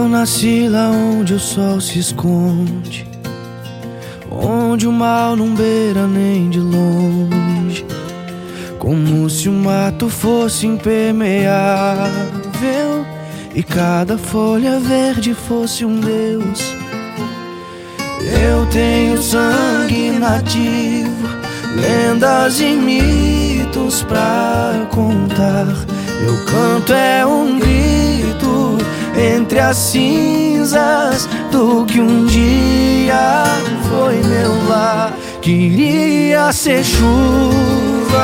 nasci lá onde o sol se esconde, onde o mal não beira nem de longe, como se o mato fosse impermeável e cada folha verde fosse um deus. Eu tenho sangue nativo, lendas e mitos pra contar. Meu canto é um grito entre as cinzas do que um dia foi meu lar. Queria ser chuva,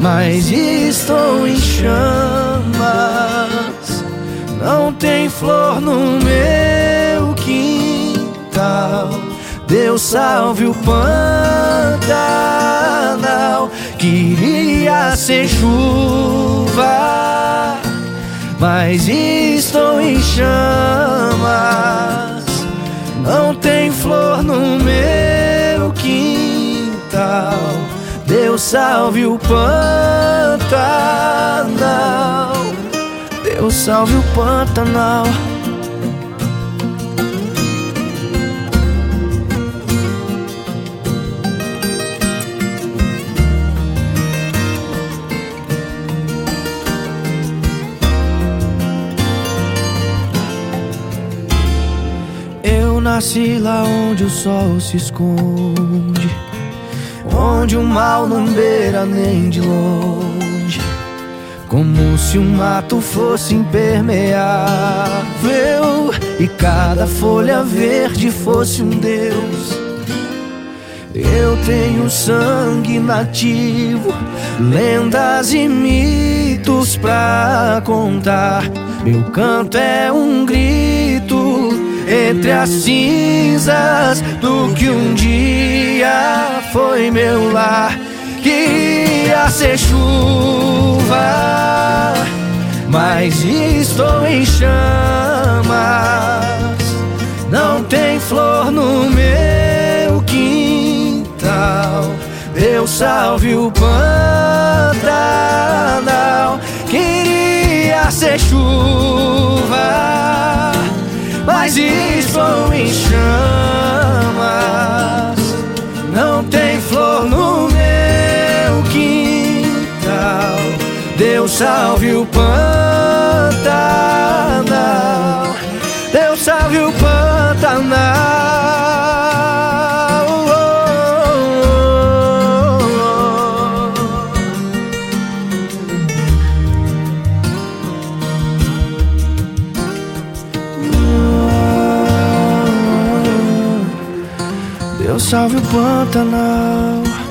mas estou em chamas. Não tem flor no meu quintal. Deus salve o Pantanal. Queria ser chuva mas estou em chamas. Não tem flor no meu quintal. Deus salve o Pantanal. Deus salve o Pantanal. Nasci lá onde o sol se esconde, onde o mal não beira nem de longe, como se o mato fosse impermeável e cada folha verde fosse um deus. Eu tenho sangue nativo, lendas e mitos pra contar. Meu canto é um grito entre as cinzas do que um dia foi meu lar. Queria ser chuva, mas estou em chamas. Não tem flor no meu quintal. Deus salve o Pantanal. Queria ser chuva mas estou em chamas. Não tem flor no meu quintal. Deus salve o Pantanal. Deus salve o Pantanal. Salve o Pantanal